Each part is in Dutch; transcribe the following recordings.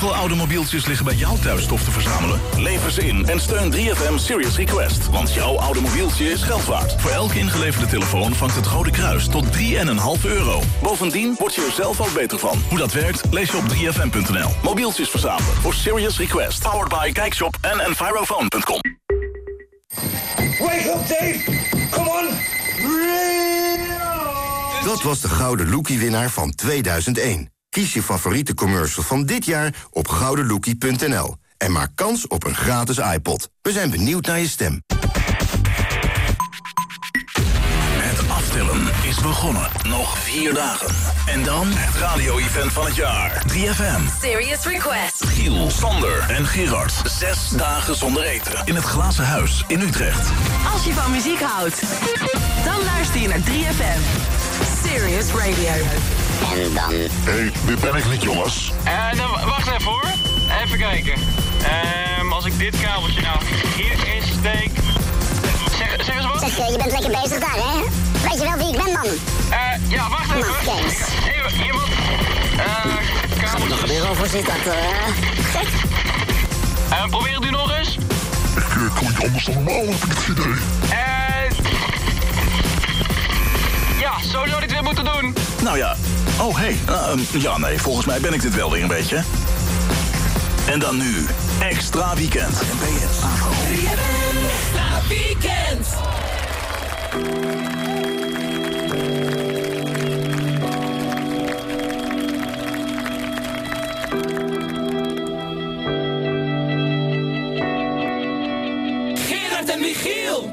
Hoeveel oude mobieltjes liggen bij jou thuis stof te verzamelen? Lever ze in en steun 3FM Serious Request. Want jouw oude mobieltje is geld waard. Voor elke ingeleverde telefoon vangt het Rode Kruis tot 3,5 euro. Bovendien word je er zelf ook beter van. Hoe dat werkt, lees je op 3fm.nl. Mobieltjes verzamelen voor Serious Request. Powered by Kijkshop en Envirophone.com. Wake up, Dave! Come on! Dat was de gouden Lookie-winnaar van 2001. Kies je favoriete commercial van dit jaar op goudenlookie.nl. En maak kans op een gratis iPod. We zijn benieuwd naar je stem. Het aftellen is begonnen. Nog vier dagen. En dan het radio-event van het jaar. 3FM. Serious Request. Giel, Sander en Gerard. Zes dagen zonder eten. In het Glazen Huis in Utrecht. Als je van muziek houdt, dan luister je naar 3FM. Serious Radio. En dan... Hé, hey, dit ben ik niet, jongens. Eh, dan, wacht even hoor. Even kijken. Ehm, als ik dit kabeltje nou hierin steek... Zeg, zeg eens wat? Zeg, je bent lekker bezig daar, hè? Weet je wel wie ik ben, man? Eh, ja, wacht even. Mafkees. Even, iemand... Eh, kabeltjes. Nog weer over zit dat, eh... Gek. Eh, probeer het nu nog eens. Ik uh, klink anders dan normaal, heb ik het idee. Eh... Ja, zo zou dit weer moeten doen. Nou ja. Oh, hey. Uh, ja, nee, volgens mij ben ik dit wel weer een beetje. En dan nu. Extra Weekend. NPS. Extra Weekend. Gerard en Michiel.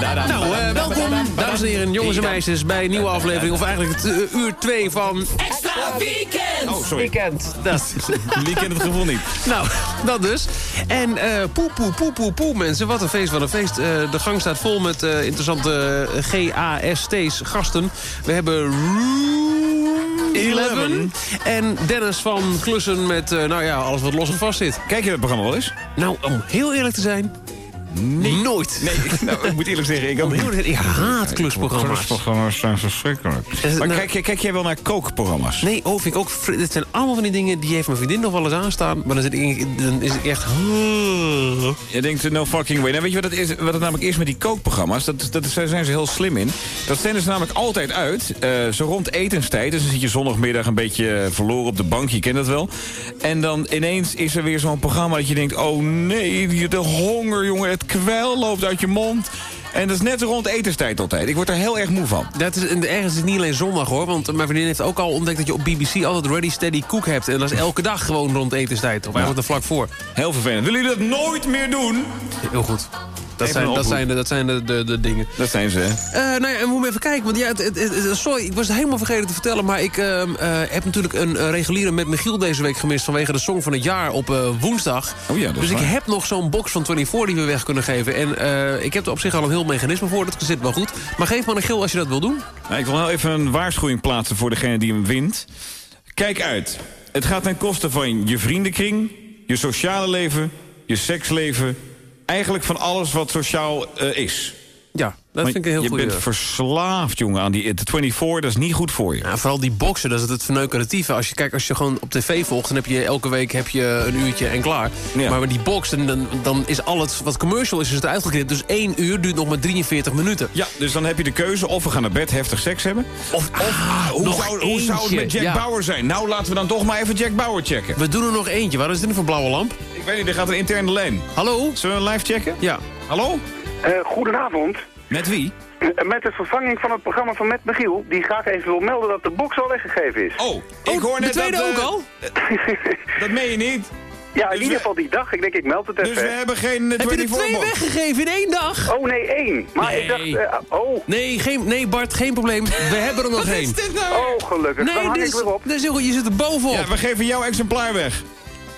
Da, da. Nou, eh, welkom, dames en heren, jongens en meisjes, bij een nieuwe aflevering. Of eigenlijk het uur 2 van... Extra weekend! Oh, sorry. Weekend. Dat. Wie kent het gevoel niet? Nou, dat dus. En eh poe, poe, poe, poe, mensen. Wat een feest, wat een feest. De gang staat vol met interessante GAST's, gasten. We hebben Room 11. En Dennis van Klussen met, eh, nou ja, alles wat los en vast zit. Kijk je het programma wel eens? Nou, om heel eerlijk te zijn... Nee. Nooit. Nee, nou, ik moet eerlijk zeggen, ik heel zijn, ik haat klusprogramma's. Klusprogramma's zijn verschrikkelijk. het Maar nou- kijk, kijk jij wel naar kookprogramma's? Nee, oh, vind ik ook... Dit zijn allemaal van die dingen... die heeft mijn vriendin nog wel eens aanstaan... maar dan, zit ik, dan is ik echt... Je denkt, no fucking way. Nou, weet je wat het, is, wat het namelijk is met die kookprogramma's? Dat, dat, daar zijn ze heel slim in. Dat zenden ze namelijk altijd uit. eh, zo rond etenstijd. Dus dan zit je zondagmiddag een beetje eh, verloren op de bank. Je kent dat wel. En dan ineens is er weer zo'n programma dat je denkt... oh nee, die- de honger, jongen. Het kwel loopt uit je mond. En dat is net rond etenstijd altijd. Ik word er heel erg moe van. Dat is, en ergens is het niet alleen zondag hoor. Want mijn vriendin heeft ook al ontdekt dat je op BBC altijd Ready Steady Cook hebt. En dat is elke dag gewoon rond etenstijd. Of eigenlijk er vlak voor. Heel vervelend. Willen jullie dat nooit meer doen? Heel goed. Dat zijn, dat zijn, de, dat zijn de, de, de dingen. Dat zijn ze, hè? Eh, nou ja, en we moeten even kijken. Want ja, het, het- het- sorry, ik was het helemaal vergeten te vertellen. Maar ik ehm, eh, heb natuurlijk een eh, reguliere met Michiel deze week gemist... vanwege de Song van het Jaar op woensdag. Oh ja, dus ik waar. heb nog zo'n box van 24 die we weg kunnen geven. En ik heb er op zich al een heel mechanisme voor. Dat zit wel goed. Maar geef maar een gil als je dat wil doen. Nou, ik wil wel even een waarschuwing plaatsen voor degene die hem wint. Kijk uit. Het gaat ten koste van je vriendenkring, je sociale leven, je seksleven. Eigenlijk van alles wat sociaal eh, is. Ja, dat vind ik een heel je goede. bent verslaafd, jongen, aan die de 24. Dat is niet goed voor je. Ja, vooral die boksen, dat is het verneukeratieve. Als je, kijk, als je gewoon op tv volgt, dan heb je elke week heb je een uurtje en klaar. Ja. Maar met die boxen, dan, dan is alles wat commercial is, is het uitgeknipt. Dus één uur duurt nog maar 43 minuten. Ja, dus dan heb je de keuze of we gaan naar bed heftig seks hebben. Of, of ah, hoe, nog zou, hoe zou het met Jack ja. Bauer zijn? Nou, laten we dan toch maar even Jack Bauer checken. We doen er nog eentje. Waar is dit nu voor blauwe lamp? Ik weet niet, er gaat een interne lijn. Hallo? Zullen we een live checken? Ja. Hallo? Eh, goedenavond. Met wie? Eh, Met de vervanging van het programma van Met Michiel, die graag even wil melden dat de box al weggegeven is. Oh, ik hoor de net tweede dat... ook eh, al? Dat meen je niet. ja, in dus ieder geval die dag. Ik denk, ik meld het even. Dus we hebben geen Heb je er 24 twee box. weggegeven in één dag? Oh nee, één. Maar ik dacht, Nee. oh, Nee, geen, nee, Bart, geen probleem. We hebben er nog één. oh gelukkig. Dan Nee, hang dit ik is, weer op. dit is heel goed. Je zit er bovenop. Ja, we geven jouw exemplaar weg.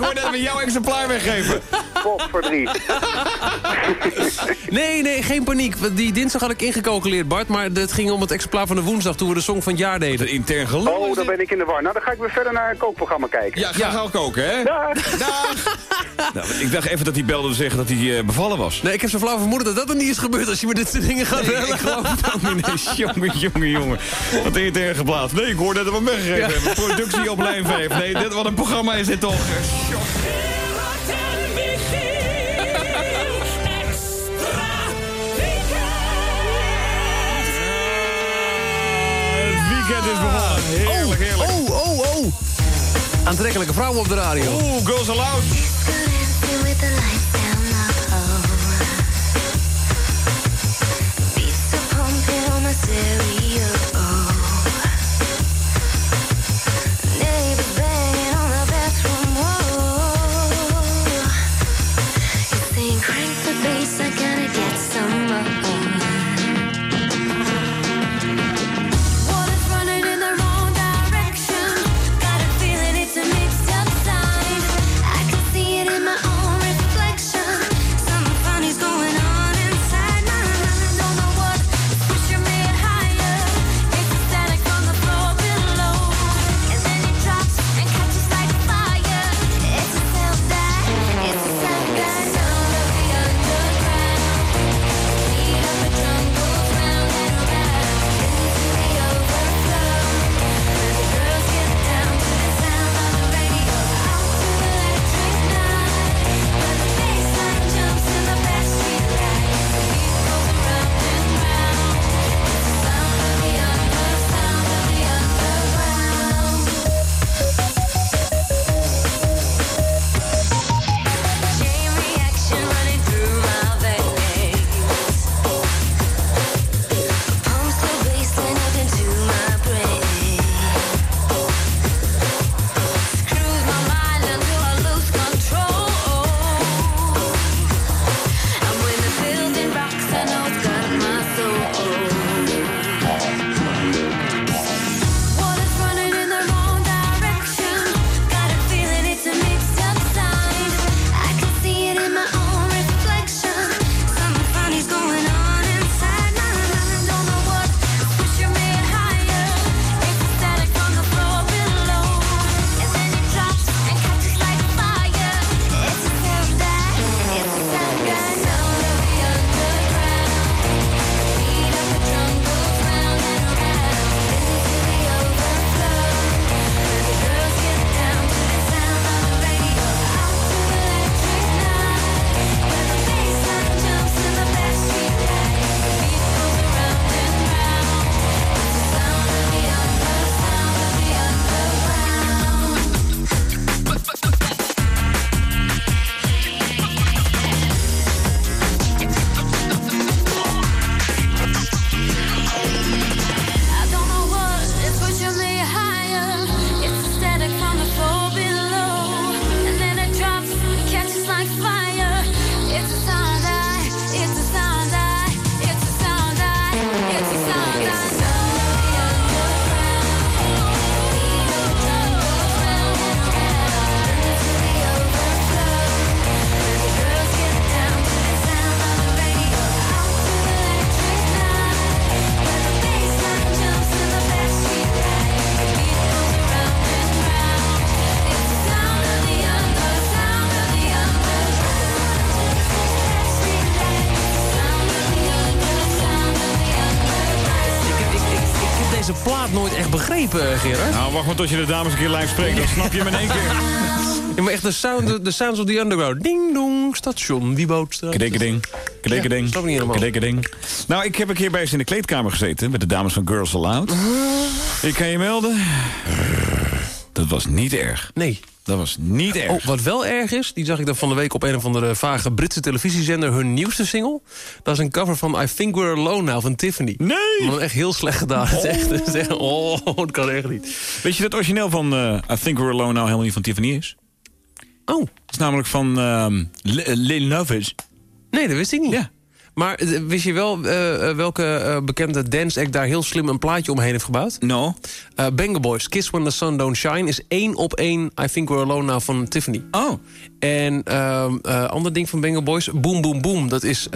hoor dat we jouw exemplaar weggeven. Pop voor drie. Nee, nee, geen paniek. Die dinsdag had ik ingecalculeerd, Bart. Maar het ging om het exemplaar van de woensdag toen we de Song van het Jaar deden. De intern gelul. Oh, dan ben ik in de war. Nou, dan ga ik weer verder naar een kookprogramma kijken. Ja, ga gauw koken, hè? Dag. Dag. nou, ik dacht even dat hij belde om te zeggen dat hij eh, bevallen was. Nee, ik heb zo flauw vermoeden dat dat er niet is gebeurd als je me dit soort dingen gaat Nee, ik geloof het ook niet. Nee, jongen, jongen, jongen. Wat intern geplaatst. Nee, ik hoor dat we hem weggegeven Ja. hebben. Productie op lijn 5. Nee, dit, wat een programma is dit toch. Weekend is begonnen. Heerlijk, heerlijk. Oh, oh, oh. Aantrekkelijke vrouwen op de radio. Oeh, Girls Aloud. Crank eh, Gerard. Nou, wacht maar tot je de dames een keer live spreekt. Dan snap je hem in één keer. Ja, maar echt de, sound, de sounds of the underground. Ding dong, station, Wiebootstraat. Kedekkeding, kedekkeding, Ja, snap niet helemaal. kedekkeding. Nou, ik heb een keer bij ze in de kleedkamer gezeten... met de dames van Girls Aloud. Ik kan je melden... Dat was niet erg. Nee. Dat was niet erg. Oh, wat wel erg is, die zag ik dan van de week op een of andere vage Britse televisiezender. Hun nieuwste single. Dat is een cover van I Think We're Alone Now van Tiffany. Nee! Maar echt heel slecht gedaan. Is echt, het is echt- oh, dat kan echt niet. Weet je dat het origineel van eh, I Think We're Alone nou helemaal niet van Tiffany is? Oh. Het is namelijk van ehm Li- eh, Lil Novich. Nee, dat wist ik niet. Ja. Maar eh, wist je wel eh, eh, welke bekende dance act daar heel slim een plaatje omheen heeft gebouwd? No. Uh, Banger Boys, Kiss When The Sun Don't Shine... is één op één I Think We're Alone Now van Tiffany. Oh. En ehm eh ander ding van Banger Boys, Boom Boom Boom... dat is,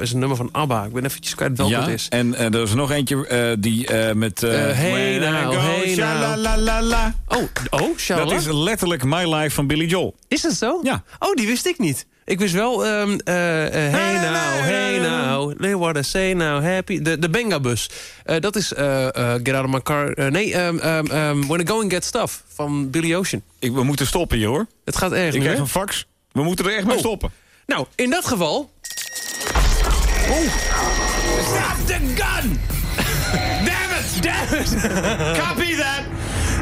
is een nummer van ABBA. Ik ben eventjes kwijt welke ja, het is. en er is nog eentje die met... hey now, hey now. Oh, oh, shalala. Dat is letterlijk My Life van Billy Joel. Is dat zo? Ja. Oh, die wist ik niet. Ik wist wel, ehm, eh, eh, hey now, hey now, they what I say now, happy. De, de Bengabus. Eh dat is eh, eh, Get Out of My Car. nee, ehm, ehm, ehm, When I Go and Get Stuff van Billy Ocean. Ik, we moeten stoppen hier, hoor. Het gaat erg Ik nu, krijg hè? een fax. We moeten er echt mee Oh. stoppen. Nou, in dat geval... Stop the gun! Damn it! Damn it! Copy that!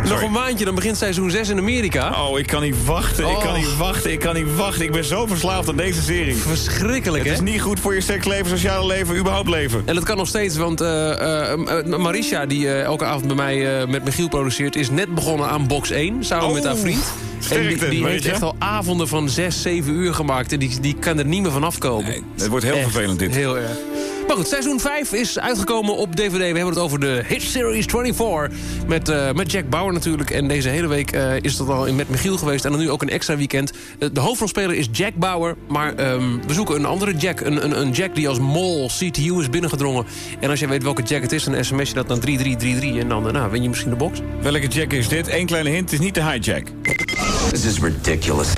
Nog een maandje, dan begint seizoen 6 in Amerika. Oh, ik kan niet wachten. Ik kan Oh. niet wachten. Ik kan niet wachten. Ik ben zo verslaafd aan deze serie. Verschrikkelijk, Het hè? is niet goed voor je seksleven, sociale leven, überhaupt leven. En dat kan nog steeds, want eh, Marisha, die elke avond bij mij met Michiel produceert... is net begonnen aan box 1, samen Oh, met haar vriend. En die, die heeft echt al avonden van 6, 7 uur gemaakt. En die, die kan er niet meer van afkomen. Nee, het wordt heel Echt, vervelend dit. Heel erg. Maar goed, seizoen 5 is uitgekomen op DVD. We hebben het over de Hit Series 24. Met, eh, met Jack Bauer natuurlijk. En deze hele week eh, is dat al in met Michiel geweest. En dan nu ook een extra weekend. Eh, de hoofdrolspeler is Jack Bauer. Maar ehm, we zoeken een andere Jack. Een, een, een Jack die als mol CTU is binnengedrongen. En als je weet welke Jack het is, dan sms je dat naar 3333. En dan nou, win je misschien de box. Welke jack is dit? Eén kleine hint, het is niet de hijack. This is ridiculous.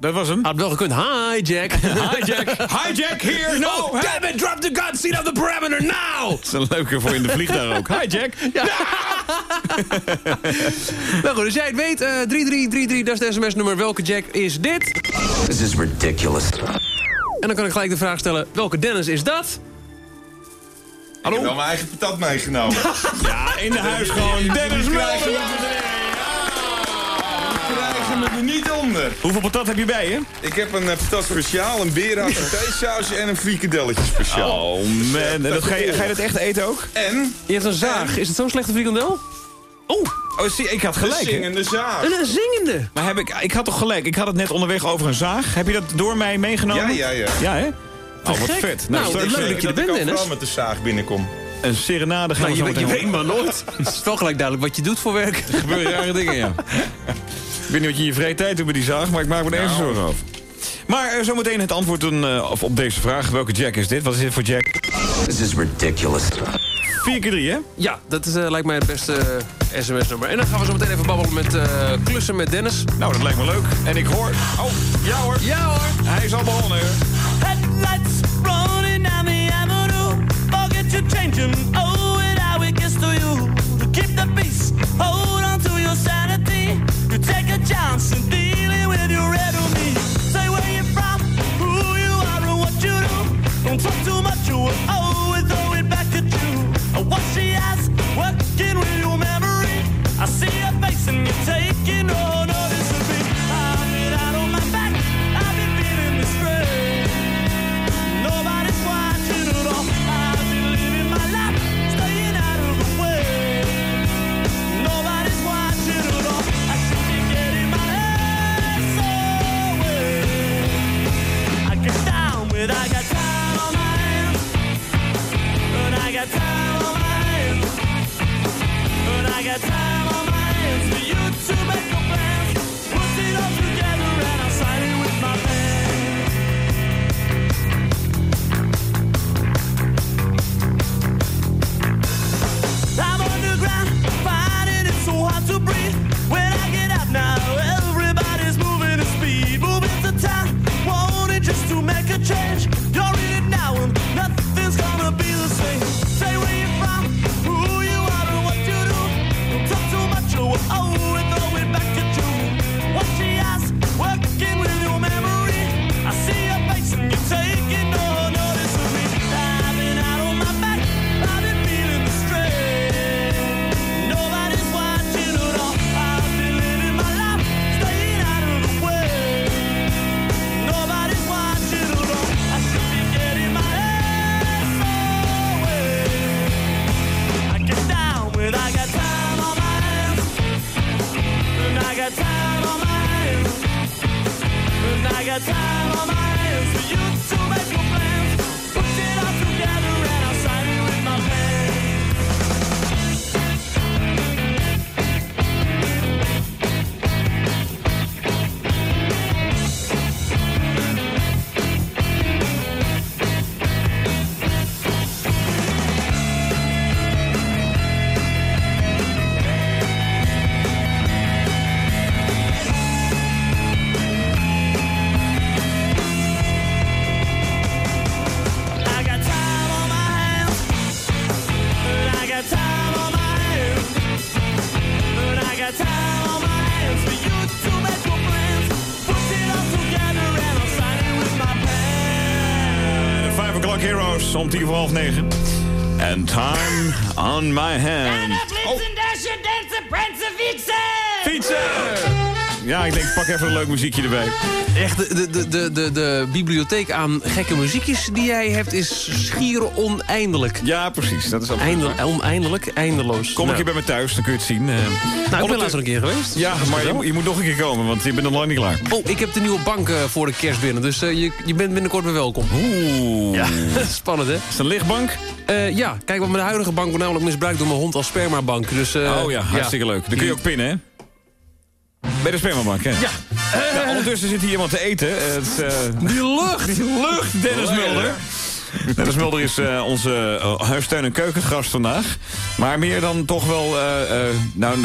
Dat was hem. Had wel gekund. Hi Jack. Hijack! Hijack here! No! Oh, damn it, drop the gun, seat of the parameter now! Dat is een leuke voor in de vliegtuig ook. Hijack! Ja. nou goed, als jij het weet, eh 3333, dat is de sms-nummer. Welke Jack is dit? This is ridiculous. En dan kan ik gelijk de vraag stellen, welke Dennis is dat? Ik heb wel mijn eigen patat meegenomen. Ja, in de huis gewoon. Dennis krijgen Mulder! Er niet onder. Hoeveel patat heb je bij je? Ik heb een eh, patat speciaal, een berenhak sausje en een frikadelletje speciaal. Oh man, en dat ga, je, ga je dat echt eten ook? En Je hebt een zaag. Is het zo'n slechte frikandel? Oh, oh zie, ik had gelijk. hè? zingende zaag. Een, een zingende. Maar heb ik, ik had toch gelijk, ik had het net onderweg over een zaag. Heb je dat door mij meegenomen? Ja, ja, ja. Ja, hè? Oh, wat gek. vet. Nou, straks, leuk eh, dat je er dat ik bent, Dennis. vooral met de zaag binnenkom. Een serenade gaan Nou, we je, je weet maar nooit. Het is wel gelijk duidelijk wat je doet voor werk. Er gebeuren rare dingen, ja. Ik weet niet wat je in je vrije tijd doet met die zaag, maar ik maak me er ergens Nou. zorgen over. Maar eh, zometeen het antwoord dan, eh, op deze vraag. Welke Jack is dit? Wat is dit voor Jack? This is ridiculous. 4 keer 3, hè? Ja, dat is, eh, lijkt mij het beste sms-nummer. En dan gaan we zo meteen even babbelen met eh, klussen met Dennis. Nou, dat lijkt me leuk. En ik hoor... Oh, ja hoor. Ja hoor. Hij is al begonnen. Headlights on my hand. Ik denk, pak even een leuk muziekje erbij. Echt, de, de, de, de, de bibliotheek aan gekke muziekjes die jij hebt is schier oneindig. Ja, precies. Dat is Einde, Oneindelijk, eindeloos. Kom een keer bij me thuis, dan kun je het zien. eh. Nou, ik ben laatst nog een keer geweest. Ja, maar je, moet- je moet nog een keer komen, want je bent nog lang niet klaar. Oh, ik heb de nieuwe bank eh, voor de kerst binnen, dus eh, je, je bent binnenkort weer welkom. Oeh. Ja, spannend hè? Is het een lichtbank? Ja, kijk, want mijn huidige bank wordt namelijk misbruikt door mijn hond als spermabank. Dus, oh ja, hartstikke leuk. Dan kun je ook pinnen, hè? Bij de spermabank, hè? Ja. ondertussen zit hier iemand te eten. Eh, het eh, Die lucht! Die lucht, Dennis Mulder. Dennis Mulder is eh, onze uh, huistuin- en keukengast vandaag. Maar meer dan toch wel... nou,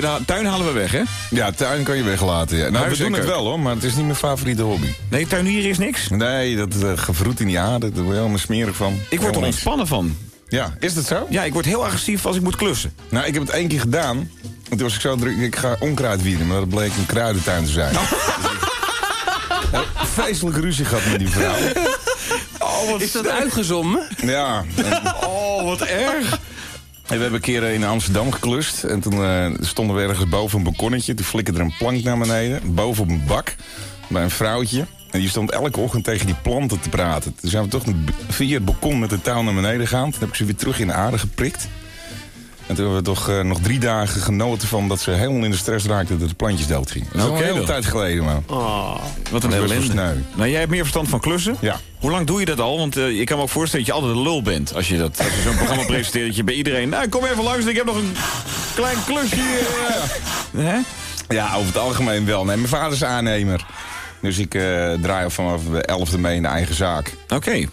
nou, tuin halen we weg, hè? Ja, tuin kan je weglaten. Ja. Nou, we en doen het wel hoor, maar het is niet mijn favoriete hobby. Nee, tuinieren is niks? Nee, dat uh, gevroet in die aarde, daar word je helemaal smerig van. Ik word er ontspannen van. Ja, is dat zo? Ja, ik word heel agressief als ik moet klussen. Nou, ik heb het één keer gedaan. En toen was ik zo druk, ik ga onkruid wieden, maar dat bleek een kruidentuin te zijn. Oh. Dus heb vreselijk ruzie gehad met die vrouw. Oh, wat Is dat uitgezonden? Ja. en- Oh, wat erg. En we hebben een keer eh, in Amsterdam geklust. En toen eh, stonden we ergens boven een balkonnetje. Toen flikkerde er een plank naar beneden. Boven op een bak. Bij een vrouwtje. En die stond elke ochtend tegen die planten te praten. Toen zijn we toch via het balkon met de touw naar beneden gegaan. Toen heb ik ze weer terug in de aarde geprikt. En toen hebben we toch eh, nog drie dagen genoten van dat ze helemaal in de stress raakten dat de plantjes doodgingen. Dat is al Oké een hele dan. tijd geleden, man. Oh. Wat een ellende. Nou, jij hebt meer verstand van klussen. Ja. Hoe lang doe je dat al? Want eh, ik kan me ook voorstellen dat je altijd de lul bent. Als je, dat, als je zo'n programma presenteert. Dat je bij iedereen... Nou, kom even langs. Ik heb nog een klein klusje. eh. Hè? Ja, over het algemeen wel. Nee, mijn vader is aannemer. Dus ik eh, draai al vanaf de elfde mee in de eigen zaak. Oké.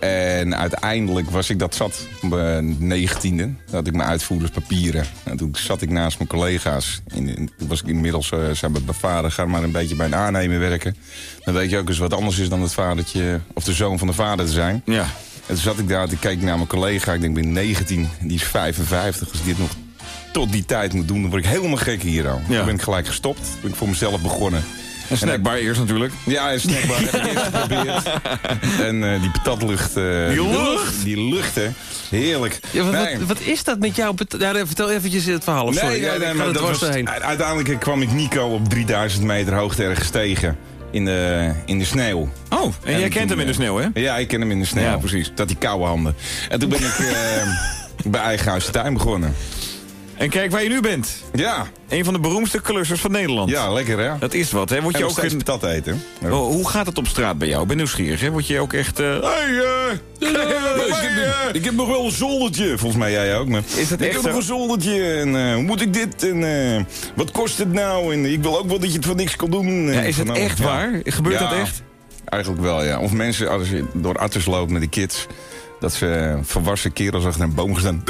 En uiteindelijk was ik dat zat op mijn negentiende. Had ik mijn uitvoerderspapieren. En toen zat ik naast mijn collega's. In, in- toen was ik inmiddels, eh zei mijn vader, ga maar een beetje bij een aannemer werken. Dan weet je ook eens wat anders is dan het vadertje of de zoon van de vader te zijn. Ja. En toen zat ik daar, toen keek ik naar mijn collega. Ik denk, ik ben 19, die is 55. Als ik dit nog tot die tijd moet doen, dan word ik helemaal gek hier al. Ja. Toen ben ik gelijk gestopt. Toen ben ik voor mezelf begonnen. Een snackbar eerst natuurlijk. Ja, een snackbar heb ik eerst geprobeerd. En eh, die patatlucht. eh, Die lucht? Die lucht, hè. Heerlijk. Ja, wat, Nee. wat, wat is dat met jou? Ja, vertel eventjes het verhaal. of Nee, Sorry, nee, nee, maar dat was, uiteindelijk kwam ik Nico op 3000 meter hoogte ergens tegen. In de, in de sneeuw. Oh, en, jij kent hem in de sneeuw, hè? Ja, ik ken hem in de sneeuw. Ja, precies. Dat die koude handen. En toen ben ik eh, bij Eigen Huis de Tuin begonnen. En kijk waar je nu bent. Ja. Een van de beroemdste klussers van Nederland. Ja, lekker hè? Dat is wat, hè? Word je ook steeds patat eten. Oh, hoe gaat het op straat bij jou? Ik ben nieuwsgierig, hè? Word je ook echt... eh, hey, ik, heb, ik heb nog wel een zoldertje. Volgens mij jij ook. Maar Is dat ik echt heb zo? nog een zoldertje. En eh, hoe moet ik dit? En eh, wat kost het nou? En ik wil ook wel dat je het voor niks kan doen. Ja, is het van alles. echt Ja. waar? Gebeurt dat echt? Eigenlijk wel, ja. Of mensen, als je door atters loopt met de kids... dat ze volwassen kerels achter een boom gestaan...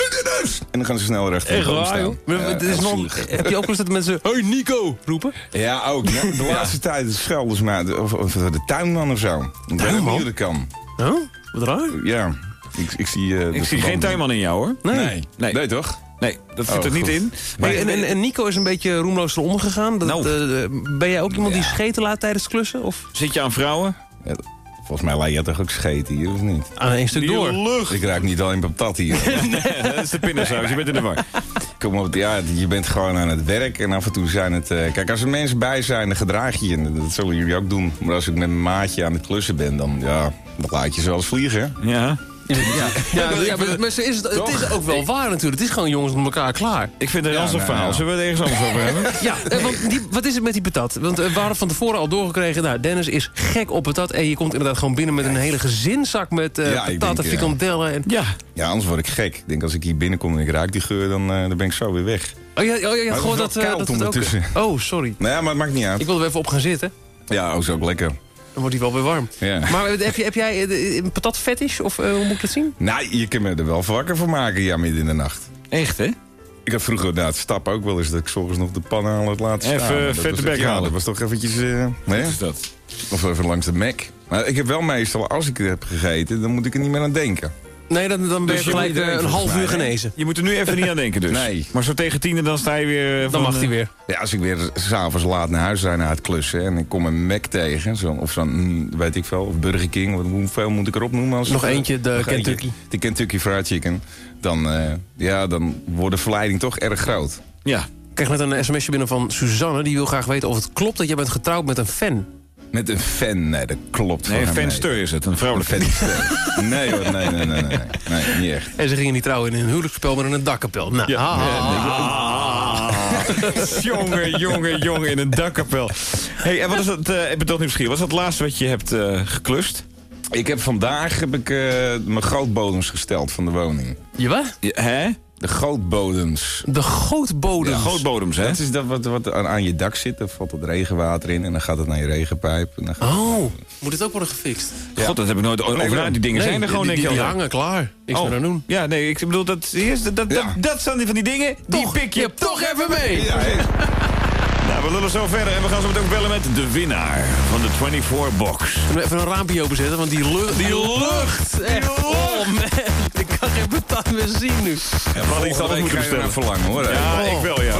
En dan gaan ze snel recht in de boom staan. Maar het is nog, heb je ook eens dat mensen... Hey Nico! roepen? Ja, ook. Ja. De laatste tijd schelden ze mij. Of, of de tuinman of zo. Ik weet niet Tuinman? hoe dat kan. Oh, wat raar. Ja. Ik, ik zie, eh, Ik zie geen tuinman in jou, hoor. Nee. Nee. Nee. nee. toch? Nee, dat zit Oh, er niet goed. in. Hey, en, en, en Nico is een beetje roemloos eronder gegaan. Dat, Nou. eh, ben jij ook iemand die scheten laat tijdens het klussen? Of Zit je aan vrouwen? Ja, volgens mij laat je toch ook scheten hier, of niet? aan één stuk door? lucht. Ik ruik niet alleen patat hier. dat is de pindasaus, je bent in de war. Kom op, ja, je bent gewoon aan het werk en af en toe zijn het... eh, kijk, als er mensen bij zijn, dan gedraag je je. En Dat zullen jullie ook doen. Maar als ik met mijn maatje aan het klussen ben, dan, ja, dan laat je ze wel eens vliegen. Ja. Ja, ja, ja, maar, maar ze is, het het is ook wel waar natuurlijk. Het is gewoon jongens met elkaar klaar. Ik vind het een ander nou, verhaal. ja. Zullen we het ergens anders over hebben? Ja, eh, want die, wat is het met die patat? Want eh, we hadden van tevoren al doorgekregen... Nou, Dennis is gek op patat. En je komt inderdaad gewoon binnen met een hele gezinszak... met eh ik patat en denk, frikandellen. En... Ja. Ja, anders word ik gek. Ik denk als ik hier binnenkom en ik ruik die geur, dan, eh, dan ben ik zo weer weg. Oh ja, oh, ja, gewoon dat, eh, koud dat het ook... ondertussen. Oh, sorry. Nou ja, maar het maakt niet uit. Ik wilde er even op gaan zitten. Ja, ook zo ook lekker. Dan wordt hij wel weer warm. Ja. Maar eh, heb, je, heb jij eh, een patat fetish? Of eh, hoe moet ik dat zien? Nou, je kunt me er wel wakker van maken, ja, midden in de nacht. Echt, hè? Ik had vroeger na het stappen ook wel eens dat ik 's ochtends nog de pan aan het laten staan. Even vette was- bek halen. dat was toch eventjes... eh nee? Wat is dat? Of even langs de Mac. Maar ik heb wel meestal, als ik het heb gegeten, dan moet ik er niet meer aan denken. Nee, dan, dan ben je Dus je gelijk moet eh, een half uur genezen. Je moet er nu even niet aan denken dus. Nee. Maar zo tegen tienen dan sta je weer... eh, Dan mag hij eh, weer. Ja, als ik weer s'avonds laat naar huis rijd na het klussen... en ik kom een Mac tegen, zo, of zo'n, mm, weet ik veel, of Burger King... wat- hoeveel moet ik erop noemen? Als Nog eentje, de Nog eentje, Kentucky. die Kentucky Fried Chicken. Dan, eh, ja, dan wordt de verleiding toch erg groot. Ja. Ik kreeg net een sms'je binnen van Suzanne. Die wil graag weten of het klopt dat jij bent getrouwd met een fan. Met een fan, nee, dat klopt Nee, een fanster is het. Een vrouwelijke fanster. nee hoor, nee, nee, nee, nee, nee, niet echt. En ze gingen niet trouwen in een huwelijksspel, maar in een dakkapel. Nou, ah. jongen, jongen, jongen, in een dakkapel. hey, en wat is dat, eh, ik ben toch nieuwsgierig. Wat is het laatste wat je hebt eh, geklust? Ik heb vandaag heb ik, eh, mijn grootbodems gesteld van de woning. Je wat? Ja, hè? De grootbodems. De gootbodem. Ja, grootbodems, hè? Dat is dat wat, wat aan, aan je dak zit. Daar valt het regenwater in en dan gaat het naar je regenpijp. En dan gaat Oh, moet het ook worden gefixt? God, dat heb ik nooit over Nee, gedaan. Die dingen Nee, zijn er gewoon, die, denk die, die hangen klaar. Niks Oh. meer aan doen. Ja, nee, ik bedoel, dat, is, dat, dat, Ja. dat, dat zijn die van die dingen, die pik je je toch even mee. Ja, hè? Nou, we lullen zo verder en we gaan zo meteen ook bellen met de winnaar van de 24-box. Kunnen we even een raampje openzetten, want die lucht... Die lucht! Echt, oh man. Ik kan geen patat meer zien nu. Ja, we hadden iets anders moeten ga je ernaar bestellen. verlangen hoor. Ja, Oh. ik wel, ja.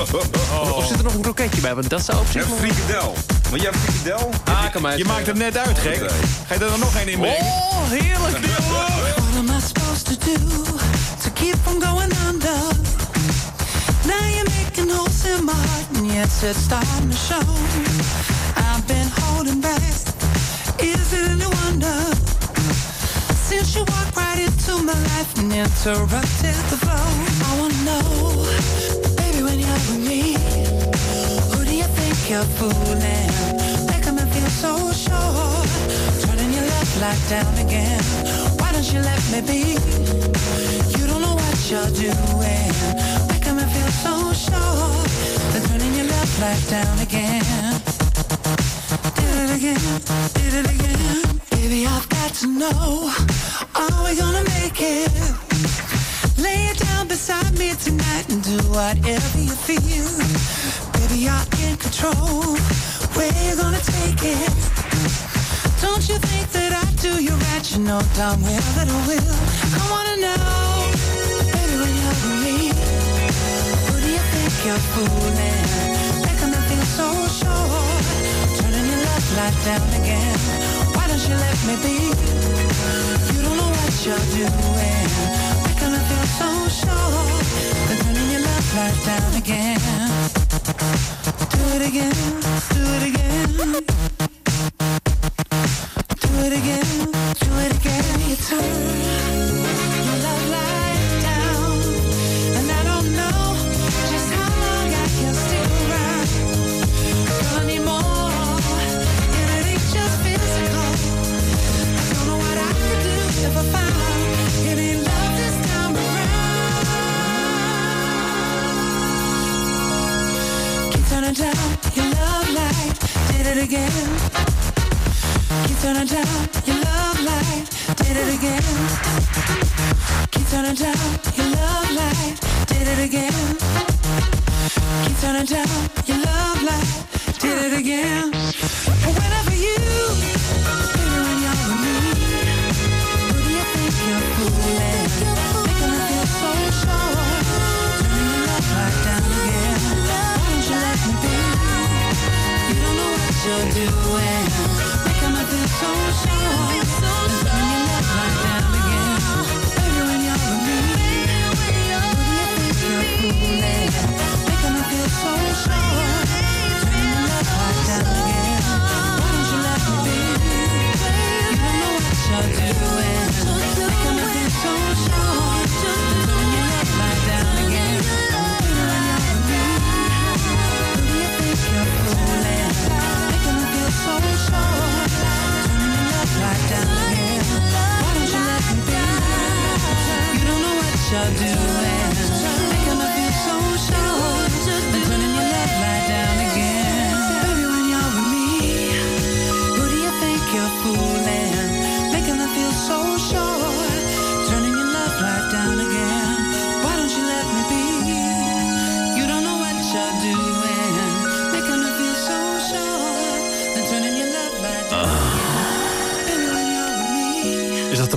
Of zit er nog een kroketje bij? Want dat zou op Je zich nog... frikadel. Want jij hebt frikadel? Ah, kan mij Je maakt het net uit, gek. Ga je er dan nog een in brengen? Oh, heerlijk. What am I supposed to do to keep from going under? Now you're making holes in my heart, and yes, it's starting to show. I've been holding back. Is it any wonder? Since you walked right into my life and interrupted the flow, I wanna know, baby, when you're with me, who do you think you're fooling? Making me feel so sure, turning your left light down again. Why don't you let me be? You don't know what you're doing, making me feel so sure, then turning your left light down again. Did it again, did it again. Baby, I've got to know, are we gonna make it? Lay it down beside me tonight and do whatever you feel. Baby, you're in control. Where you gonna take it? Don't you think that I do you right? You know darn well that I will. I wanna know, baby, when you're with me, who do you think you're fooling? Making me feel so sure. Turning your left light down again. Don't you let me be? You don't know what you're doing. Making me feel so sure. Then turning your left light down again. Do it again. Do it again. Do it again. Do it again. You turn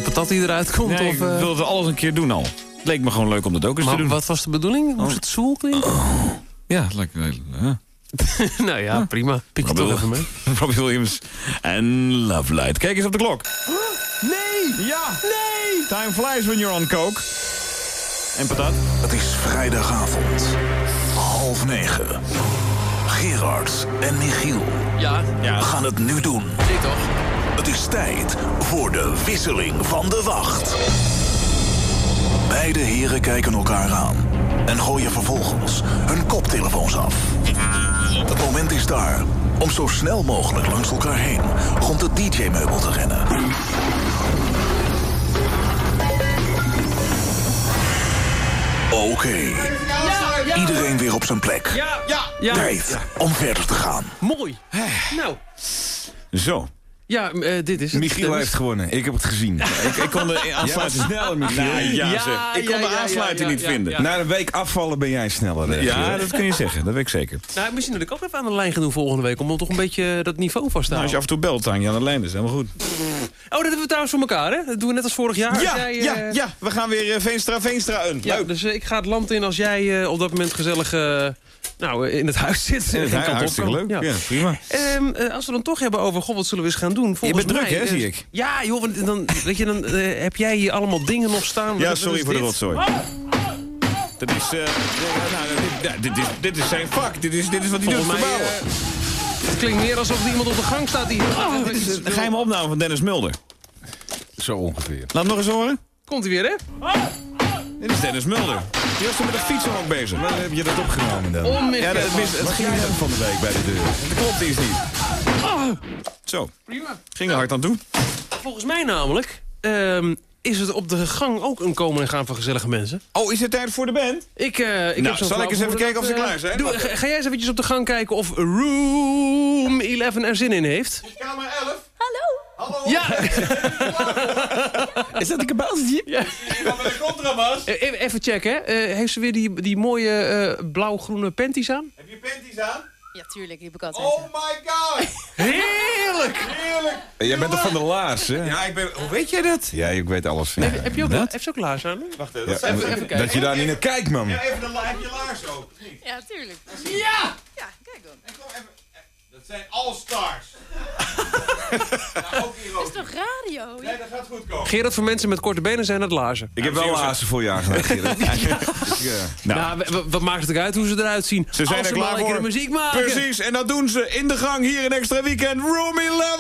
patat die eruit komt? Nee, of, ik eh, wilde alles een keer doen al. Het leek me gewoon leuk om dat ook eens te maar doen. wat was de bedoeling? Moest het zoel klinken? Ja, het lijkt me heel- ja. nou ja, prima. Pik je toch even mee. Robbie Williams en Love Light. Kijk eens op de klok. Nee! Ja! Nee! Time flies when you're on coke. En patat? Het is vrijdagavond. Half negen. Gerard en Michiel Ja, gaan het nu doen. nee toch? Het is tijd voor de wisseling van de wacht. Beide heren kijken elkaar aan en gooien vervolgens hun koptelefoons af. Het moment is daar om zo snel mogelijk langs elkaar heen rond het DJ-meubel te rennen. Oké, iedereen weer op zijn plek. Ja, ja, ja. Tijd om verder te gaan. Mooi. Nou, Zo. Ja, eh, dit is het. Michiel heeft gewonnen. Ik heb het gezien. Ik, ik kon de aansluiting... sneller, Michiel. Nou, ja, Ja, zeg. Ik kon ja, de ja, aansluiting ja, niet ja, vinden. ja. Na een week afvallen ben jij sneller. Ja, dat kun je zeggen. Dat weet ik zeker. Nou, misschien dat ik ook even aan de lijn ga doen volgende week... om dan toch een beetje dat niveau vast te Nou, als je houden. af en toe belt, hang je aan de lijn. Is helemaal goed. Oh, dat hebben we trouwens voor elkaar, hè? Dat doen we net als vorig jaar. Als Ja, jij, eh, ja, ja. We gaan weer eh, Veenstra, Veenstra een. Ja, Leuk. dus ik ga het land in als jij eh, op dat moment gezellig eh, nou, eh, in het huis zit. En het geen is kant op hartstikke kan. leuk. Ja. Ja, prima. Ehm, eh, als we dan toch hebben over, god, wat zullen we eens gaan doen? Volgens bent druk, hè, eh, zie ik. Ja, joh, want dan, weet je, dan heb jij hier allemaal dingen nog staan. Ja, sorry voor de rotzooi. Dat is, eh, ja, nou, dit, dit, is, dit is zijn vak. Dit is, dit is wat hij doet, verbouwen. het klinkt meer alsof er iemand op de gang staat die... Oh, dit is een geheime opname van Dennis Mulder. Zo ongeveer. Laat nog eens horen. Komt hij weer, hè? Dit is Dennis Mulder. Die was toen met de fietsen ook bezig. Waar heb je dat opgenomen dan? Ja, dat, mis, het Wat ging jij van de week bij de deur? Dat klopt iets niet. Zo, Prima. ging er hard aan toe. Volgens mij namelijk... ehm, is het op de gang ook een komen en gaan van gezellige mensen? Oh, is het tijd voor de band? Ik, eh, ik Nou, heb zal ik eens even kijken of ze eh, klaar zijn? Doe, Wacht ga, ga jij eens eventjes op de gang kijken of Room 11 er zin in heeft? Kamer 11. Hallo? Hallo. Ja! Is dat een kaboutertje? ja. Met de contrabas. Eh, Even, even checken, hè. Eh, heeft ze weer die, die mooie eh, blauw-groene panties aan? Heb je panties aan? Ja, tuurlijk, die heb ik altijd. Oh my god. Heerlijk! Heerlijk. Jij bent toch van de laars, hè? Ja, ik ben... Hoe weet jij dat? Ja, ik weet alles van je. Heb, heb je ook, heeft ze ook laars aan? Wacht even. Ja, Dat zijn, even kijken. dat je daar niet naar kijkt, man. Ja, even de la- heb je laars ook. Ja, tuurlijk. Ja! Ja, kijk dan. En kom even. Dat zijn all-stars. Ja, ook hier Dat ook. is toch radio? Nee, dat gaat goed komen. Gerard, voor mensen met korte benen zijn het laarzen. Ik heb wel laarzen voor je aangedaan, Gerard. Eh, Nou, w- wat maakt het uit hoe ze eruit zien? Ze zijn Als er maar klaar voor. muziek maken. Precies, en dat doen ze in de gang hier in Extra Weekend Room 11!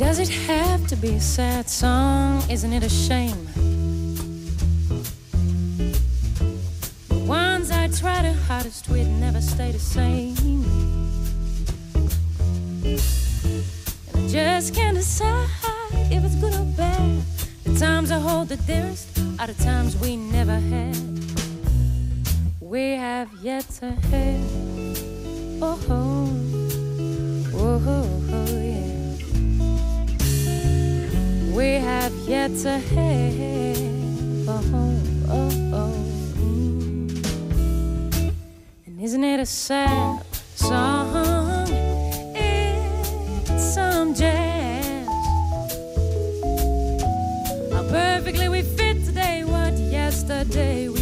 Does it have to be a sad song? Isn't it a shame? The ones I try the hardest with never stay the same. And I just can't decide if it's good or bad. The times I hold the dearest are the times we never had. We have yet to have. Oh, oh, oh, oh yeah. We have yet to have a home. Oh, oh. And isn't it a sad song? It's some jazz. How perfectly we fit today what yesterday we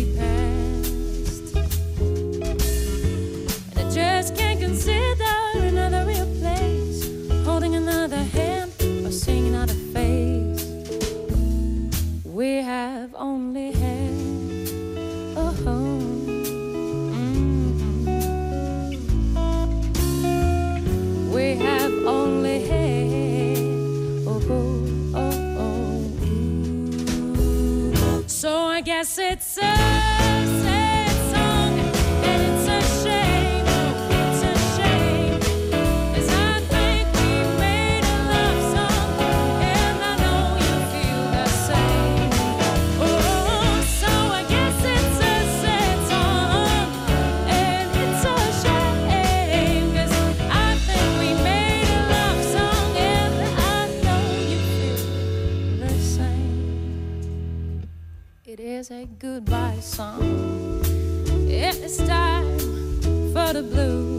goodbye song. It's time for the blues.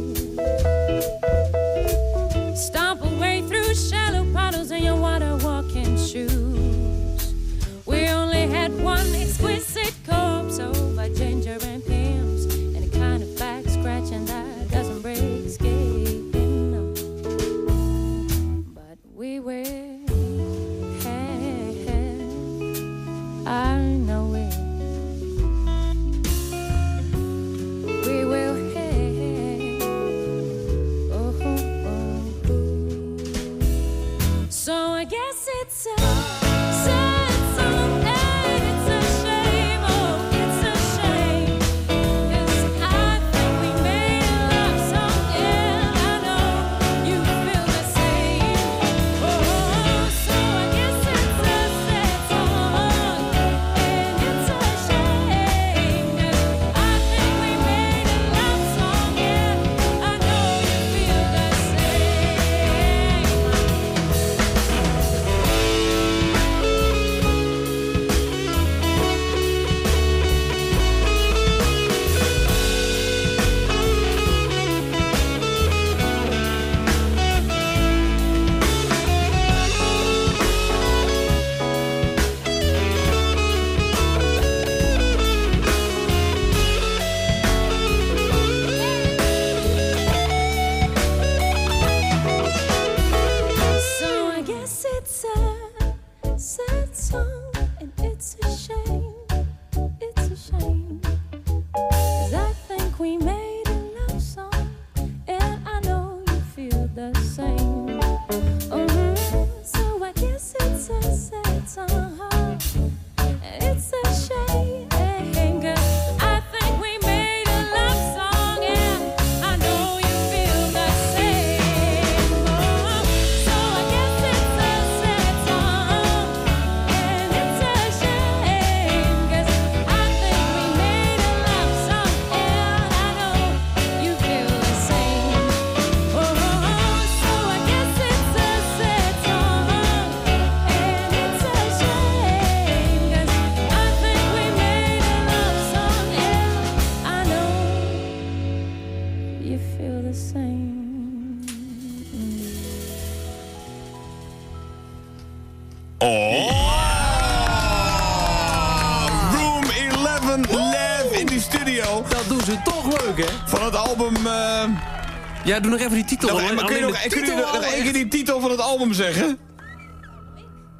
Ja, doe nog even die titel. nog, hoor. maar kun je Alleen nog, kun je nog, één keer die titel van het album zeggen?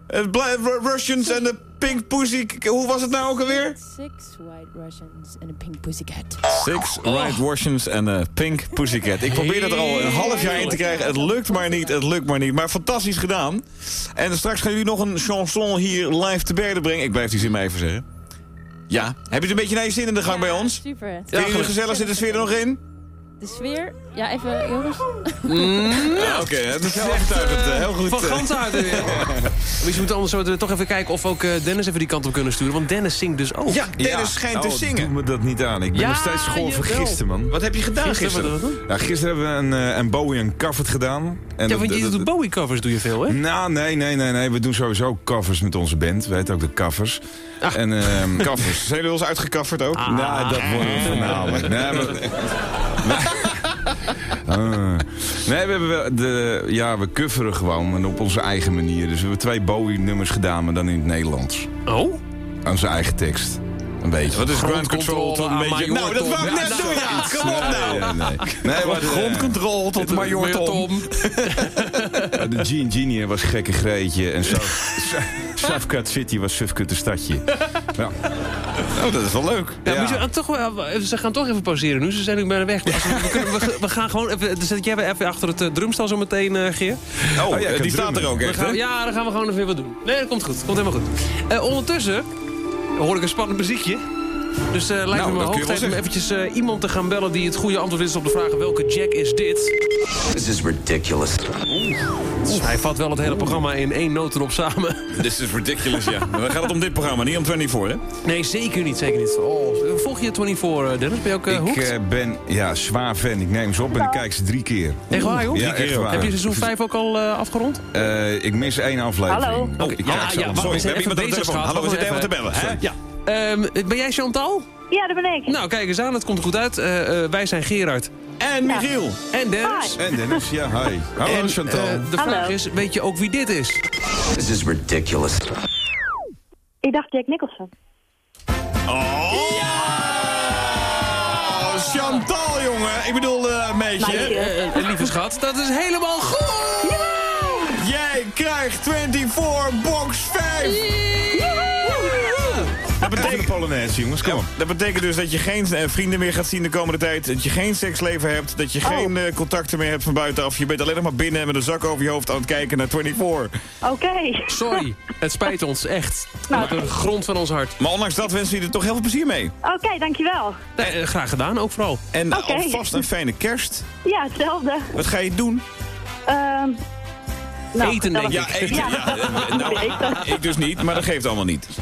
Het Bla- Ru- Russians en de Pink Pussy... Hoe was het nou ook alweer? Six white Russians and a pink pussycat. Six Right Russians en a Pink Pussycat. Ik probeer dat er al een half jaar in te krijgen. Het lukt maar niet, het lukt maar niet. Maar fantastisch gedaan. En straks gaan jullie nog een chanson hier live te berden brengen. Ik blijf die zin maar even zeggen. Ja, heb je het een beetje naar je zin in de gang bij ons? Super. Vind je het gezellig? Zit de sfeer er nog in? De sfeer? Ja, even jongens. Ja, Oké, het is heel overtuigend. eh, Heel goed. Van eh. ganse harte weer. Misschien moeten we anders zo toch even kijken of we ook eh, Dennis even die kant op kunnen sturen. Want Dennis zingt dus ook. Ja, Dennis schijnt te Oh, zingen. Doe me dat niet aan. Ik ben Ja, nog steeds school van gisteren, man. Wat heb je gedaan Gisteren, gisteren? Nou, gisteren hebben we een, eh, een Bowie uncovered gedaan. En Ja, dat- want je dat- doet Bowie covers doe je veel, hè? Nou, nee, nee, nee, nee. We doen sowieso covers met onze band. We heten ook de covers. En, ehm Kaffers. Zijn jullie wel eens uitgekafferd ook? Nou, dat worden we voornamelijk. Nee, maar, Ah. nee, we hebben wel de, ja, we coveren gewoon en op onze eigen manier. Dus we hebben twee Bowie-nummers gedaan, maar dan in het Nederlands. Oh? Aan zijn eigen tekst. Een beetje. Wat is ground control tot een aan beetje... Major Nou, dat Tom. wou ik net doen, ja. Kom op nou. Nee, nee, nee. nee maar de, Grondcontrole tot Major Tom. de Gene Genie was gekke Greetje. En Safkat City was Sufkut de stadje. Ja. Oh, dat is wel leuk. Ja, maar ze, gaan toch, wel- ze gaan toch even pauzeren nu. Ze zijn nu bijna weg. We, kunnen- we, we gaan gewoon even... Zet jij even achter het eh, drumstal zo meteen, eh, Geer? Oh, Oh ja, die staat er ook echt, gaan, ja, dan gaan we gewoon even wat doen. Nee, dat komt goed. Komt helemaal goed. Eh, ondertussen hoor ik een spannend muziekje. Dus eh lijkt Nou, me wel hoog tijd om eventjes eh, iemand te gaan bellen... die het goede antwoord is op de vraag welke Jack is dit? This is ridiculous. Hij vat wel het hele programma in één notenop samen. This is ridiculous, ja. Maar dan gaat het om dit programma, niet om 24, hè? Nee, zeker niet, zeker niet. Oh, volg je 24, eh, Dennis? Ben je ook Ik ben ja, zwaar fan. Ik neem ze op en ik kijk ze drie keer. Echt waar, joh? Ja, echt waar. Heb je seizoen 5 ook al eh, afgerond? Eh, ik mis één aflevering. Hallo? Ik ja, kijk ze ja, allemaal. wacht, Sorry, we hebben even iemand aan de bezig, telefoon. schat. Hallo, we zitten even te bellen. hè? Ja. Ehm, ben jij Chantal? Ja, dat ben ik. Nou, kijk eens aan, het komt er goed uit. Eh, eh, wij zijn Gerard. En Michiel. En Dennis. En Dennis, ja, hi. Hallo En, Chantal. eh, de vraag is, weet je ook wie dit is? This is ridiculous. Ik dacht Jack Nicholson. Oh, Chantal, jongen. Ik bedoel, eh meisje. Eh, lieve schat, dat is helemaal goed! Jij krijgt 24 box 5. Dat de betekent, Polonaise, jongens, kom op. dat betekent dus dat je geen eh, vrienden meer gaat zien de komende tijd. Dat je geen seksleven hebt. Dat je geen eh, contacten meer hebt van buitenaf. Je bent alleen nog maar binnen met een zak over je hoofd aan het kijken naar 24. Oké. Sorry, het spijt ons, echt. Nou. Uit de grond van ons hart. Maar ondanks dat wensen we je er toch heel veel plezier mee. Oké, dankjewel. Nee, eh, graag gedaan, ook vooral. En alvast een fijne kerst. Ja, hetzelfde. Wat ga je doen? Ehm nou, Eten, denk ik. Ja, eten. Ja. nou, ik dus niet, maar dat geeft allemaal niet.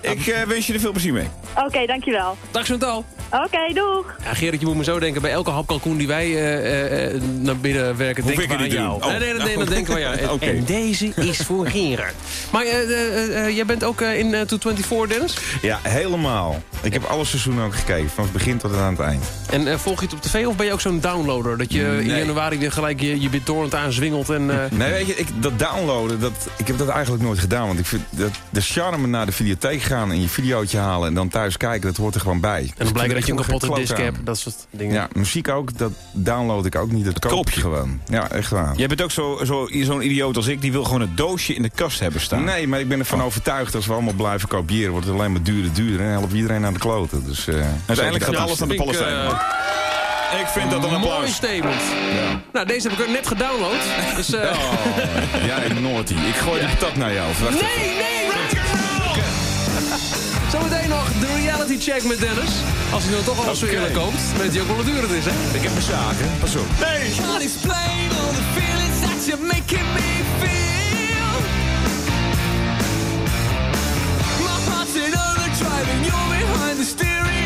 Ik eh, wens je er veel plezier mee. Oké, dankjewel. Dag Chantal. Oké, doeg. Ja, Gerrit, je moet me zo denken, bij elke hap kalkoen die wij eh, eh, eh, naar binnen werken, Hoef denken ik we aan jou. Oh. Nee, nee, nee, dan denken we aan jou. En, Oké. en deze is voor Gerard. Maar eh, eh, eh, jij bent ook eh, in uh, 224, Dennis? Ja, helemaal. Ik heb alle seizoenen ook gekeken, van het begin tot aan het eind. En eh, volg je het op tv of ben je ook zo'n downloader? Dat je in januari weer gelijk je, je BitTorrent aanzwingelt en... eh, Nee, weet je, ik, dat downloaden, dat, ik heb dat eigenlijk nooit gedaan. Want ik vind dat de charme naar de videotheek gaan en je videootje halen en dan thuis kijken, dat hoort er gewoon bij. en dan blijkt dat je een kapotte disc hebt. dat soort dingen. Ja, muziek ook, dat download ik ook niet. Dat koop je gewoon. Ja, echt waar. Jij bent ook zo'n zo, zo'n idioot als ik, die wil gewoon een doosje in de kast hebben staan. Nee, maar ik ben ervan overtuigd als we allemaal blijven kopiëren, wordt het alleen maar duurder, duurder en helpt iedereen aan de kloten. Dus, eh, Uiteindelijk gaat alles aan de eh, ik vind dat een Mooi applaus. statement. Ja. Nou, deze heb ik ook net gedownload. Dus, eh, Oh, jij naughty. Ik gooi die patat naar jou. Wacht even. Nee, nee, rock'n'roll! Zometeen nog de reality check met Dennis. Als hij nou toch alles zo eerlijk koopt, weet hij ook wel hoe duur het is, hè? Ik heb mijn zaken. Pas op. Can't explain all the feelings that you're making me feel. My heart's in overdrive and you're behind the steering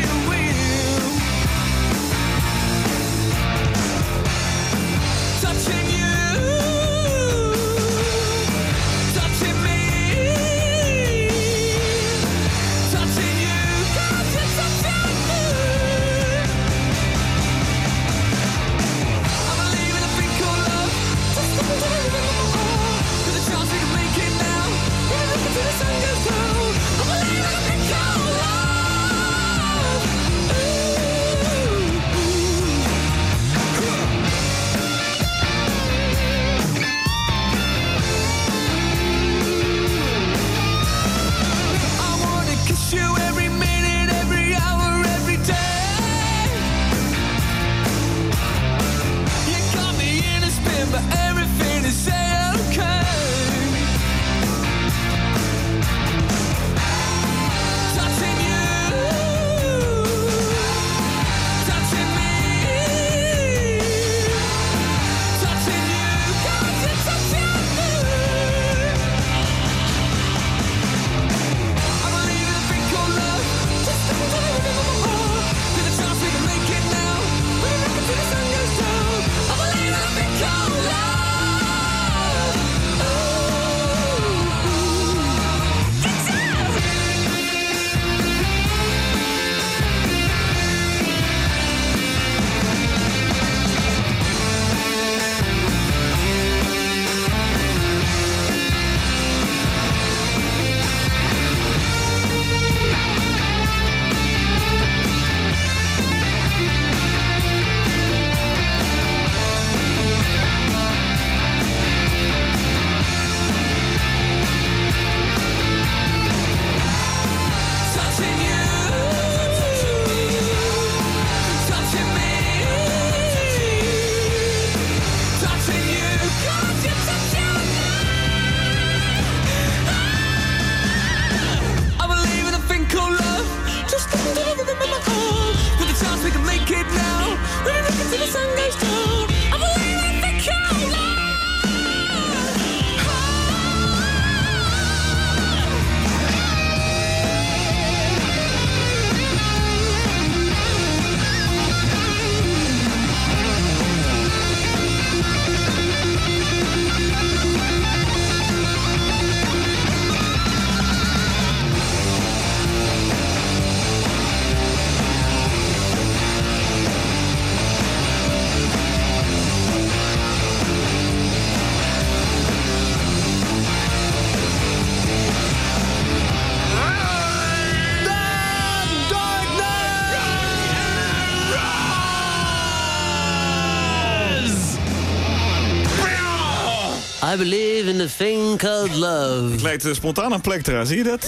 科。Love. Ik leid eh, spontaan aan plektra, zie je dat?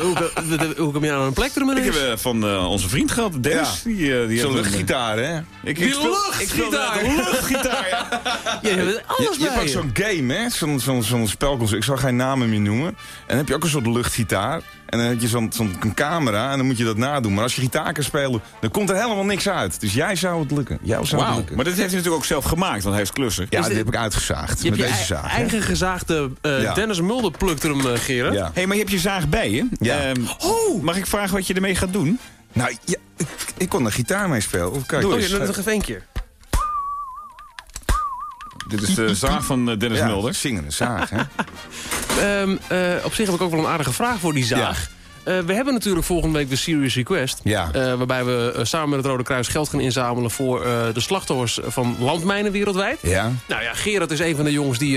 hoe, hoe, hoe kom je aan een plekter, meneer? Ik heb eh, van eh, onze vriend gehad, Dennis. Ja. Die, eh, die Zo'n heeft een- luchtgitaar, hè? Ik, Die ik speel, ik speel luchtgitaar. luchtgitaar. Je hebt alles je, je hebt bij ook zo'n game, hè? Zo'n zo'n zo'n spelconsole. Ik zal geen namen meer noemen. En dan heb je ook een soort luchtgitaar. En dan heb je zo'n camera en dan moet je dat nadoen. Maar als je gitaar kan spelen, dan komt er helemaal niks uit. Dus jij zou het lukken. Jou zou het Wauw, lukken. maar dit heeft hij natuurlijk ook zelf gemaakt, want hij is klusser. ja, die dit- heb ik uitgezaagd. Je met deze zaag. eigen gezaagde eh, Ja. Dennis Mulder plukt er hem, eh, Gerard. Ja. Hé, hey, maar je hebt je zaag bij je. Ja. Ehm, mag ik vragen wat je ermee gaat doen? Nou, ja, ik, ik kon er gitaar mee spelen. Of kijk, Oh, eens. ja, nog even één keer. Dit is de zaag van eh, Dennis ja, Mulder. zingende zaag, hè? Ehm, eh, op zich heb ik ook wel een aardige vraag voor die zaag. Eh, we hebben natuurlijk volgende week de Serious Request. Ja. eh, waarbij we eh, samen met het Rode Kruis geld gaan inzamelen... voor eh, de slachtoffers van landmijnen wereldwijd. Ja. Nou ja, Gerard is een van de jongens die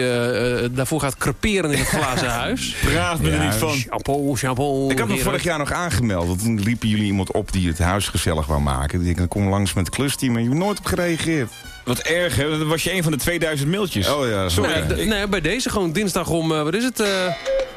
daarvoor gaat creperen in het glazen huis. Praat me er Ja, niet van. Chapeau, chapeau. Ik had me vorig jaar nog aangemeld. Want toen riepen jullie iemand op die het huis gezellig wou maken. Die ik kom langs met het klusteam en je hebt nooit op gereageerd. Wat erg, hè? Dat was je een van de 2000 mailtjes. Oh ja, Sorry. Nou, ja, d- nee, bij deze gewoon dinsdag om, eh, wat is het, eh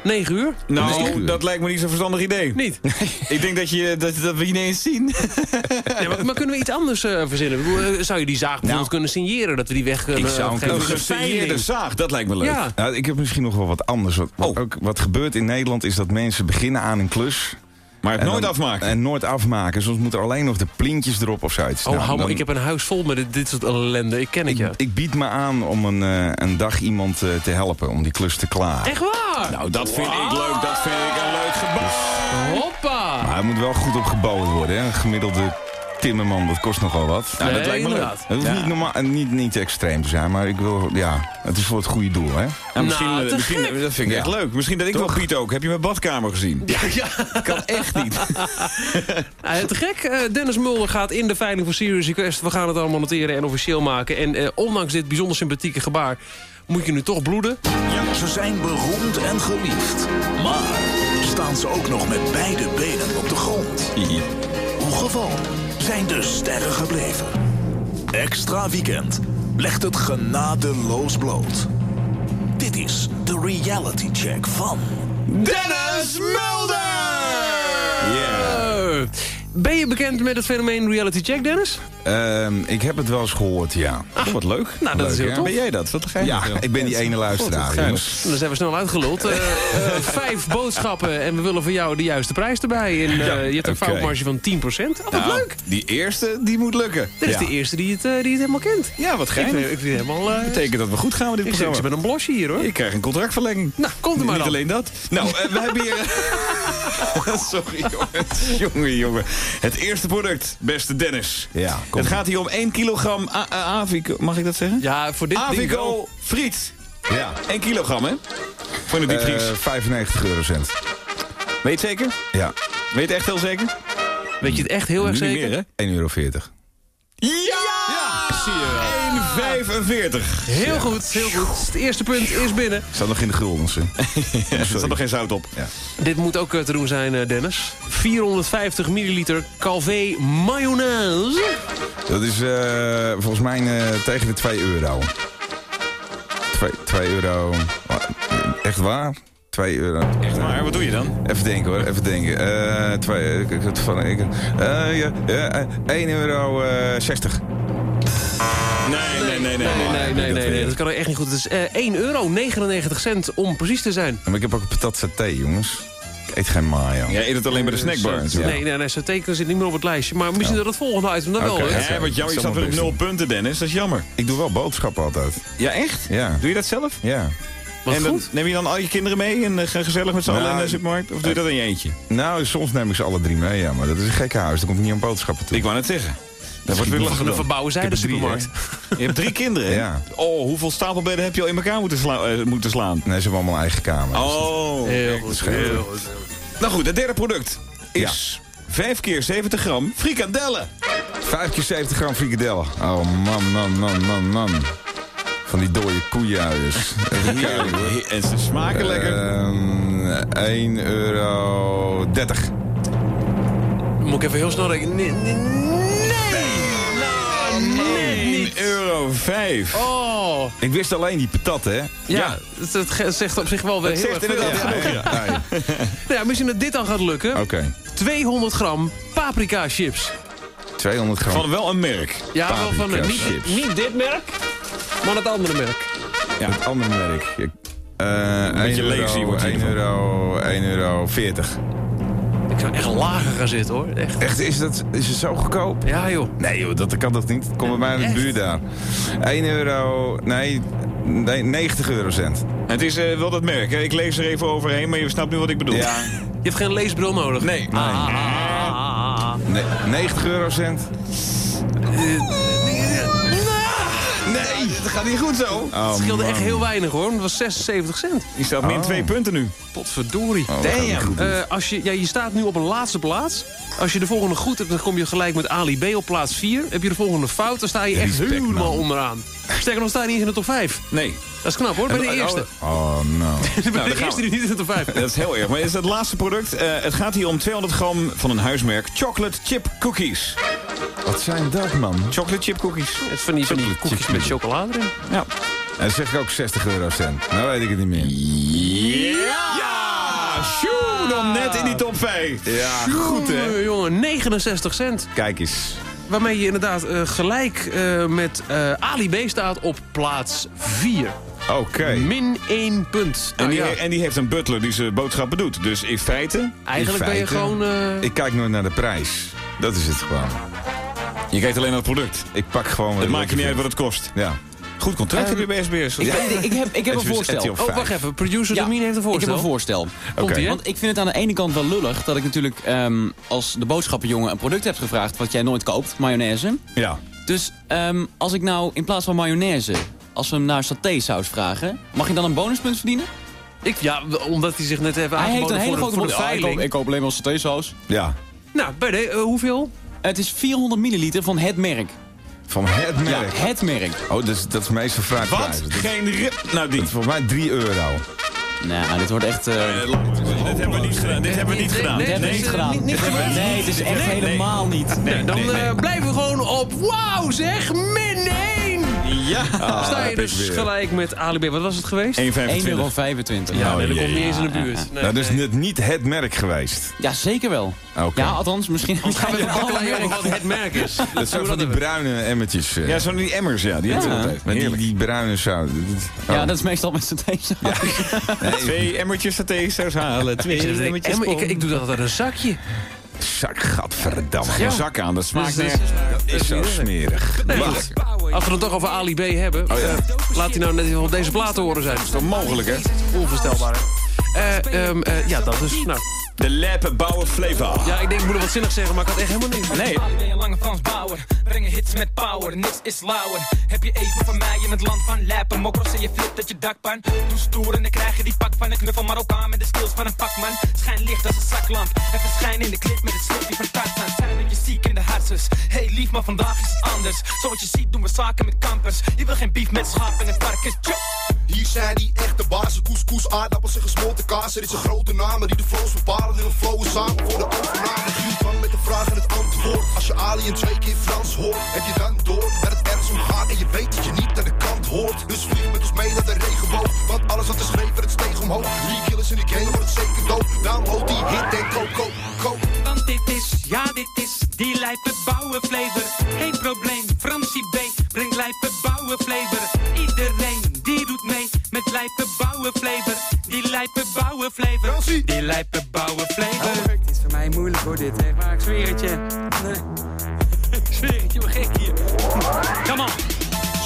9 uur? Nou, Nee. dat lijkt me niet zo'n verstandig idee. Niet. Ik denk dat, je, dat, dat we je niet eens zien. Nee, maar, maar kunnen we iets anders eh, verzinnen? Zou je die zaag bijvoorbeeld kunnen signeren? Dat we die weg kunnen Ik zou Een gesigneerde zaag, dat lijkt me leuk. Ja. Nou, ik heb misschien nog wel wat anders. Wat, wat, Oh. ook, wat gebeurt in Nederland is dat mensen beginnen aan een klus. Maar het nooit dan- afmaken. En nooit afmaken. Soms moeten er alleen nog de plintjes erop of zoiets. Oh, Nou, hou dan- ik heb een huis vol met dit, dit soort ellende. Ik ken het, ik, ja. ik bied me aan om een, eh, een dag iemand eh, te helpen om die klus te klaren. Echt waar? Nou, dat vind ik leuk. Dat vind ik een leuk gebouw. Hoppa! Maar hij moet wel goed opgebouwd worden. Hè? Een gemiddelde timmerman, dat kost nogal wat. Nou, dat lijkt me leuk. inderdaad. Het hoeft Ja. niet, normaal, en niet, niet extreem te zijn, maar ik wil, ja, het is voor het goede doel, hè? Nou, misschien, Nou, eh, misschien, dat vind ik Ja. echt leuk. Misschien dat ik wel Piet ook. Heb je mijn badkamer gezien? Ja, ja. Kan echt niet. Nou, te gek. Eh, Dennis Mulder gaat in de veiling voor Serious Request. We gaan het allemaal noteren en officieel maken. En eh, ondanks dit bijzonder sympathieke gebaar... moet je nu toch bloeden? Ja, ze zijn beroemd en geliefd. Maar staan ze ook nog met beide benen op de grond? Hoe gewoon zijn de sterren gebleven? Extra Weekend legt het genadeloos bloot. Dit is de reality check van... Dennis Mulder! Eh, ben je bekend met het fenomeen Reality Check, Dennis? Ehm, ik heb het wel eens gehoord, ja. Oh, wat leuk. Nou, dat is heel hè? tof. Ben jij dat? Wat. Ja, ik ben die ene luisteraar, geinig. jongens. Dan zijn we snel uitgeluld. Eh, eh, vijf boodschappen en we willen voor jou de juiste prijs erbij. En, eh, je hebt een foutmarge van 10%. Oh, wat Nou, leuk. Die eerste, die moet lukken. Dit is ja. de eerste die het, die het helemaal kent. Ja, wat Ik, geinig. ik vind het helemaal... eh, betekent dat we goed gaan met dit ik zit programma. met een blosje hier, hoor. Ik krijg een contractverlenging. Nou, komt er maar Niet dan. alleen dat. Nou, we hebben hier... Sorry, jongens. Jongen, jongen. Het eerste product, beste Dennis. Ja, kom. Het gaat hier om 1 kilogram Avico... Mag ik dat zeggen? Ja, voor dit. Avico friet. Ja. 1 kilogram, hè? Voor de diepvries. Eh 95 eurocent. Weet je het zeker? Ja. Weet je het echt heel zeker? Weet je het echt heel erg zeker? meer, hè? 1,40 euro. Ja! Zie je wel. 1,45. Heel goed, heel goed. Het eerste punt is binnen. Staat nog in de guldens? Er zat nog geen zout op. Ja. Dit moet ook eh, te doen zijn, eh, Dennis. 450 milliliter Calvé mayonaise. Dat is eh, volgens mij eh, tegen de 2 euro. 2, 2 euro. Echt waar? 2 euro. Echt waar? Wat doe je dan? Even denken hoor, even denken. Eh twee, ik, van, ik, eh, ja, ja, eh, 1 euro eh 60. Nee, nee, nee, nee. Nee, nee, dat kan echt niet goed. Het is eh 1 euro 99 cent om precies te zijn. Maar ik heb ook een patat saté, jongens. Ik eet geen mayo. Jij eet het alleen bij de snackbar natuurlijk. Nee, nee, nee, teken zit niet meer op het lijstje. Maar misschien dat het volgende item dan wel. Hé, wat jammer, je staat weer op nul punten, Dennis. Dat is jammer. Ik doe wel boodschappen altijd. Ja, echt? Ja. Doe je dat zelf? Ja. Wat en dan, goed. neem je dan al je kinderen mee en eh, ga gezellig met z'n allen in Nou, de supermarkt? Of doe je dat in je eentje? Nou, soms neem ik ze alle drie mee, ja. Maar dat is een gekke huis. Dan komt niet aan boodschappen toe. Ik wou net zeggen. Dat wordt weer lachen dan. verbouwen zij de er drie, supermarkt. Je hebt drie kinderen? Ja. Oh, hoeveel stapelbedden heb je al in elkaar moeten, sla- eh, moeten slaan? Nee, ze hebben allemaal eigen kamer. Oh. Heel goed, scheelt. heel goed. Nou goed, het derde product is 5 keer 70 gram frikandellen. 5 keer 70 gram frikadellen. Oh man, man, man, man, man. Van die dode hoor. En ze smaken lekker. Ehm 1 euro 30. Moet ik even heel snel rekenen. Euro vijf. Oh. Ik wist alleen die patat, hè? Ja, Het, het ge- zegt op zich wel weer heel zegt erg veel. inderdaad Ja, genoeg, ja. ja. Nou ja, misschien dat dit dan gaat lukken. Oké. 200 gram paprika chips. 200 gram. Van wel een merk. Ja, wel van eh, niet, chips. niet dit merk, maar het andere merk. Ja. Het andere merk. Ik, eh Een beetje 1 lazy euro, wordt hij 1 ervan. euro, 1 euro 40. Ik zou echt lager gaan zitten hoor. Echt. Echt, is, dat, is het zo goedkoop? Ja joh. Nee joh, dat kan dat niet. Kom bij mij in de buurt daar. 1 euro, nee, nee 90 eurocent. Het is eh, wel dat merk. hè. Ik lees er even overheen, maar je snapt nu wat ik bedoel. Ja. Je hebt geen leesbril nodig. Nee. Nee, 90 eurocent. Nee, dat gaat niet goed zo. Oh, Het scheelde man. echt heel weinig hoor. Het was 76 cent. Je staat min Oh. twee punten nu. Potverdorie. Oh, goed. Eh, als je, ja, je staat nu op een laatste plaats. Als je de volgende goed hebt, dan kom je gelijk met Ali B op plaats 4. Heb je de volgende fout, dan sta je echt Respect, helemaal man. onderaan. Sterker nog, sta je niet eens in de top 5. Nee. Dat is knap hoor, bij de En- eerste. Oh, no. bij dan de eerste die niet in de top 5. Dat is heel erg. Maar is het laatste product? Eh, het gaat hier om 200 gram van een huismerk chocolate chip cookies. Wat zijn dat, man? Chocolate chip cookies. Het is van die, van die koekjes met chocolade erin. Ja. En dan zeg ik ook 60 eurocent. Nou weet ik het niet meer. Ja! Sjoe, dan net in die top 5. Ja, Goed, hè? Jongen, jongen, 69 cent. Kijk eens. Waarmee je inderdaad eh, gelijk eh, met eh, Ali B staat op plaats 4. Oké. Min 1 punt. En Nou die, ja, en die heeft een butler die zijn boodschappen doet. Dus in feite, eigenlijk in ben je gewoon... eh, Ik kijk nooit naar de prijs. Dat is het gewoon. je kijkt alleen naar het product. Ik pak gewoon Het ik maakt je niet uit wat het kost. Ja. Goed contract heb je bij SBS. Ik, ik, ik heb, ik heb een voorstel. Oh, 5. wacht even. Producer Ja, Domien heeft een Ik voorstel. heb een voorstel. Komt-ie, hè? Want ik vind het aan de ene kant wel lullig dat ik natuurlijk ehm, als de boodschappenjongen een product heb gevraagd wat jij nooit koopt, mayonaise. Ja. Dus ehm, als ik nou in plaats van mayonaise, als we hem naar satésaus vragen, mag je dan een bonuspunt verdienen? Ik, ja, omdat hij zich net heeft Hij heeft aangeboden een hele voor, de- grote voor de Ja, ik, koop, veiling. ik koop alleen maar satésaus. Ja. Nou, bij de, eh, hoeveel? Het is 400 milliliter van het merk. Van het merk. Ja, het merk. Oh, dat is, dat is meestal Wat? prijs. Dat is- Geen rip. Nou, die. dat is volgens mij 3 euro. Nou, dit wordt echt... eh, dit hebben we niet gedaan. Dit hebben we niet gedaan. dit hebben we niet gedaan. Dit? Nee, het is echt helemaal niet. Nee, Dan nee, nee. eh, blijven we gewoon op, wauw zeg, min 1! Ja. Sta je dus gelijk met Ali B. Wat was het geweest? 1,25. 1,25 euro. Ja, Oh, nee, dat komt niet eens in de Ja, buurt. ja, Nee, nou, dus net niet het merk geweest. Ja, zeker wel. Oké. Ja, althans, misschien... Gaan we even wat het merk is. Dat zijn van die bruine emmertjes. eh, Ja, zo'n die emmers, ja. Die hebben we Ja. altijd. met die, die bruine zout. Dat- Ja, oh. dat is meestal met satésaus. Twee emmertjes satésaus halen. Twee emmertjes ik, ik, doe dat uit een zakje. Zak, gadverdamme. Geen zak aan, dat smaakt Dus, nergens. Dat is zo smerig. Nee. Als we het toch over Ali B hebben, eh, laat hij nou net even op deze plaat te horen zijn. Dat is toch mogelijk, hè? Onvoorstelbaar, hè? Eh, ja, dat is... Nou, De Leppe Bouwen Flavor. ja, ik denk, ik moet er wat zinnig zeggen, maar ik had echt helemaal niet. Nee. ben je lange Frans Bauer. Brengen hits met power, niks is lauwer. Heb je even van mij in het land van Lappen. Mokros en je flip dat je dakpan. Doe stoer en dan krijg je die pak van een knuffel Marokkaan met de skills van een pakman. Schijn licht als een zaklamp. En verschijn in de clip met het slipje van Tarzan. Zijn dat je ziek in de hartjes. Hey lief, maar vandaag is het anders. Zoals je ziet doen we zaken met kampers. Je wil geen beef met schapen en varkens. Hier zijn die echte bazen, couscous, aardappels en gesmolten kaas. Er is een grote namen die de flows bepalen en we flowen samen voor de overname. Met de vraag en het antwoord. Als je Ali en twee keer Frans hoort, heb je dan door dat het ergens om gaat en je weet dat je niet aan de kant hoort. Dus vlieg met ons mee naar de regenboog, want alles wat is geschreven, het steeg omhoog. Drie killers in de gang, wordt het zeker dood. Daarom hoort die hit en kook, kook, kook. Want dit is, ja dit is, die lijpe bouwen flavor. Geen probleem, Fransie B. Brengt lijpe bouwen flavor. Iedereen die doet mee met lijpe bouwen flavor. Die lijpe bouwen flavor. Die dit, hè. maar ik zweer het je. Ik zweer het je, wat gek hier. Come on.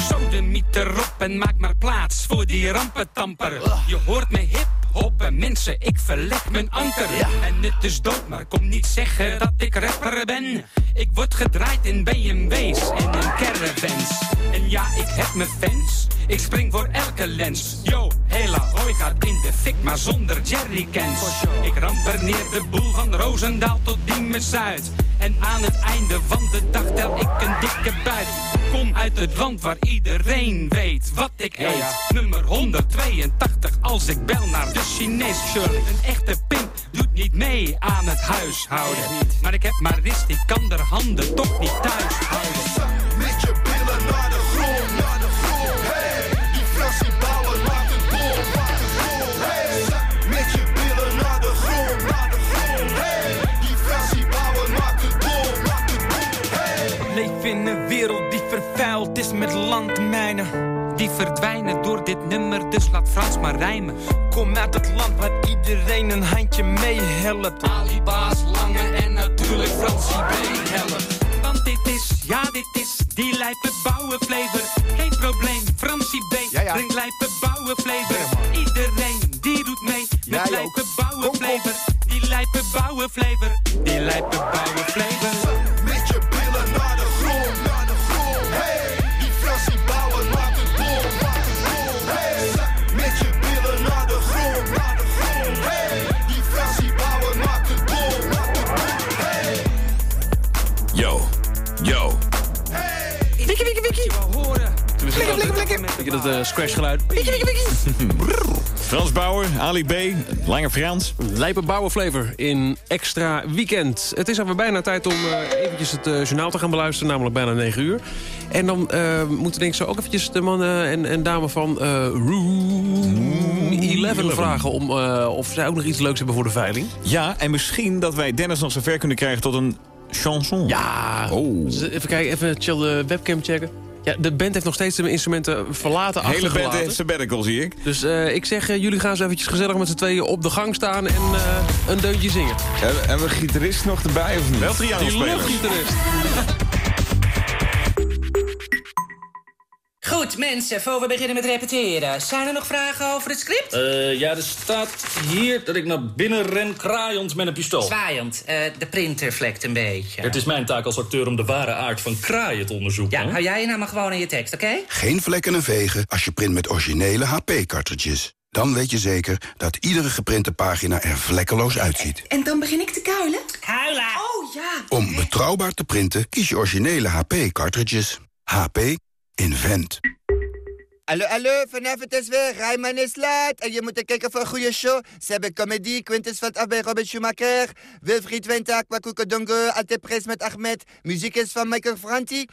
Sodemiet erop en maak maar plaats voor die rampentamper. Je hoort me hip hoppen, mensen, ik verleg mijn anker. En het is dood, maar kom niet zeggen dat ik rapper ben. Ik word gedraaid in BMW's en in caravans. Ja, ik heb mijn fans, ik spring voor elke lens. Yo, hela hoi gaat in de fik, maar zonder jerrycans. Ik ramper neer de boel van Roosendaal tot Diemen Zuid. En aan het einde van de dag tel ik een dikke buit. Kom uit het land waar iedereen weet wat ik eet. Nummer 182 als ik bel naar de Chinees Shirley. Een echte pimp doet niet mee aan het huishouden. Maar ik heb maar rist, ik kan er handen toch niet thuis houden. Vervuild is met landmijnen. Die verdwijnen door dit nummer, dus laat Frans maar rijmen. Kom uit het land waar iedereen een handje meehelpt. Alibaas, Lange en natuurlijk Fransie B. helpt. Want dit is, ja dit is, die lijpe bouwenflavor. Geen probleem, Fransie B. brengt lijpe bouwenflavor. Iedereen die doet mee met Ja, lijpe. Die lijpe bouwenflavor, die lijpe. Weet je dat eh, scratch geluid? Frans Bauer, Ali B, Lange Frans. Lijpe Bouwenflavor in extra weekend. Het is alweer bijna tijd om eh, eventjes het eh, journaal te gaan beluisteren. Namelijk bijna 9 uur. En dan eh, moeten denk ik zo ook eventjes de mannen en, en dames van eh, Room 11 vragen... Om, eh, of zij ook nog iets leuks hebben voor de veiling. Ja, en misschien dat wij Dennis nog zover kunnen krijgen tot een chanson. Ja. Oh. Even kijken, even chill de webcam checken. Ja, de band heeft nog steeds de instrumenten verlaten, De hele band heeft sabbatical, zie ik. Dus eh, ik zeg, eh, jullie gaan zo eventjes gezellig met z'n tweeën op de gang staan en eh, een deuntje zingen. Hebben, we gitarist nog erbij of niet? Wel triangel Die Goed, mensen, voor we beginnen met repeteren. Zijn er nog vragen over het script? Eh, ja, er staat hier dat ik naar binnen ren kraaiend met een pistool. Zwaaiend. Eh, de printer vlekt een beetje. Het is mijn taak als acteur om de ware aard van kraaien te onderzoeken. Ja, hè? hou jij je nou maar gewoon in je tekst, oké? Geen vlekken en vegen als je print met originele HP-cartridges. Dan weet je zeker dat iedere geprinte pagina er vlekkeloos uitziet. En dan begin ik te kuilen? Kuilen? Oh, ja. Om betrouwbaar te printen kies je originele HP-cartridges. HP Invent. Hallo, hallo, vanavond is weer Rijman is laat. En je moet kijken voor een goede show. Ze hebben comedy, Quintus van af bij Robert Schumacher. Wilfried Wenta, Kwaku Kodongo, Ate Pres met Ahmed. Muziek is van Michael Franti.